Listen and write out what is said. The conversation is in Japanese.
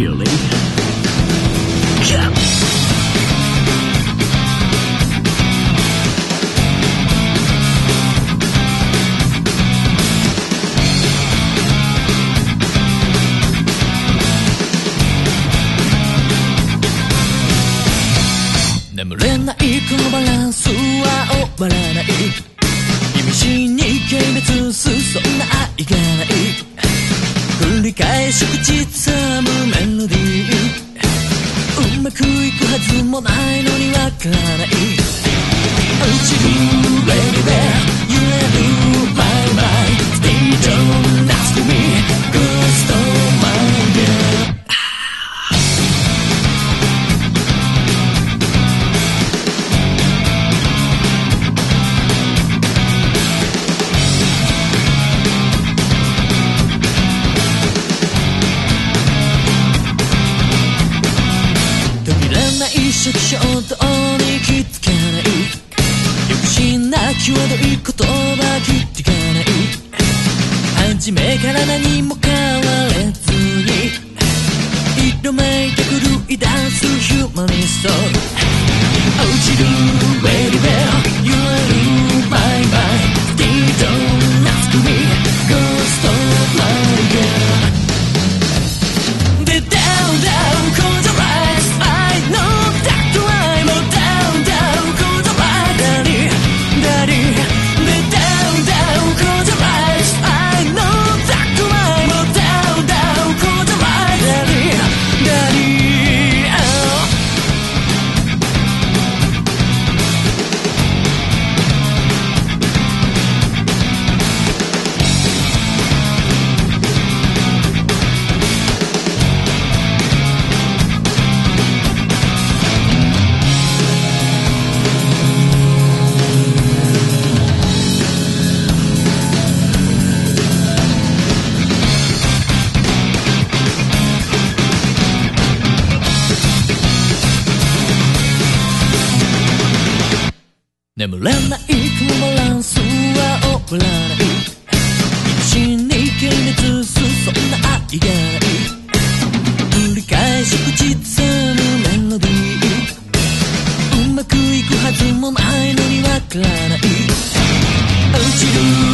manipulation. Yeah. 眠れからない落ちる Baby Bear 揺れる My My Stay don't ask me Ghost of my girl 途切れない初期衝動に気どい言葉聞いてかない。初めから何も変われずに。色めいて狂い出すヒューマニスト。落ちる眠れない曇らんすは送らない一に決めつすそんな愛がない。繰り返し口ずさむメロディー。うまくいくはずもないのにわからない。落ちる